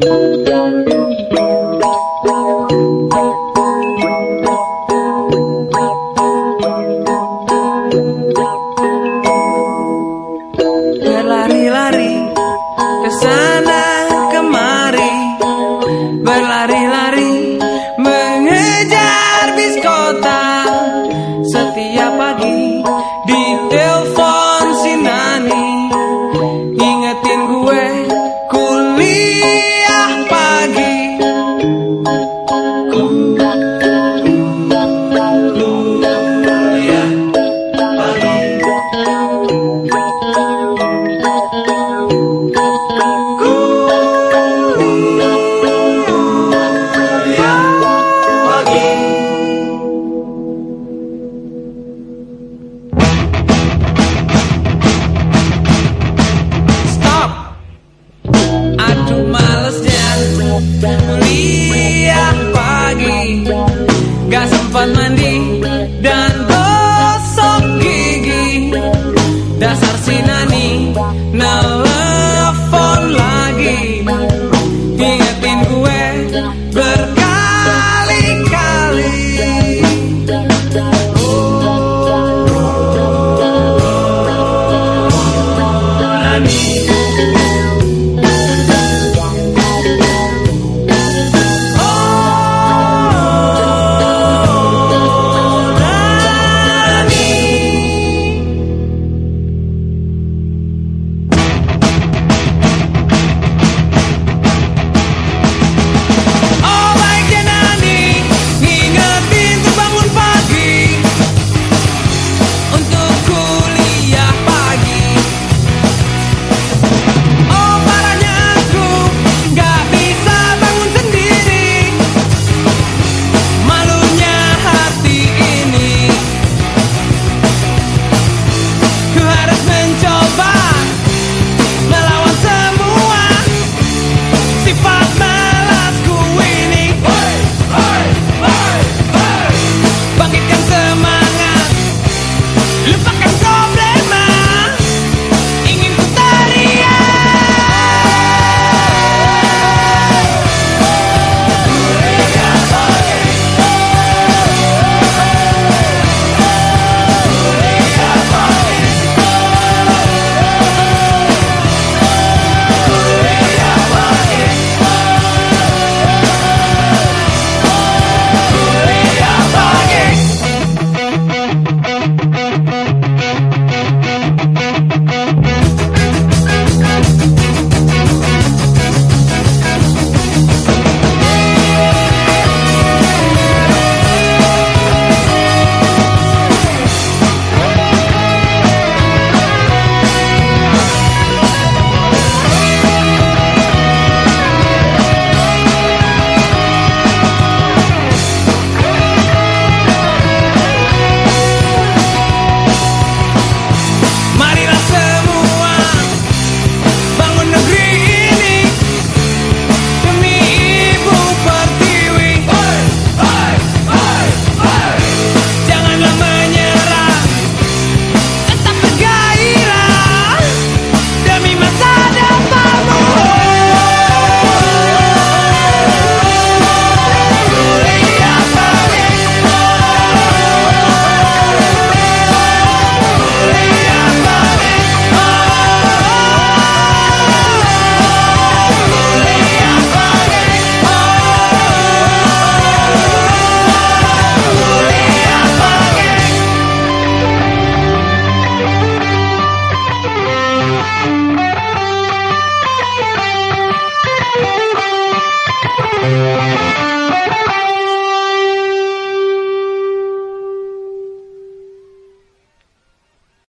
Berlari-lari ke sana kemari. Berlari-lari mengejar bis kota. Setiap pagi di telepon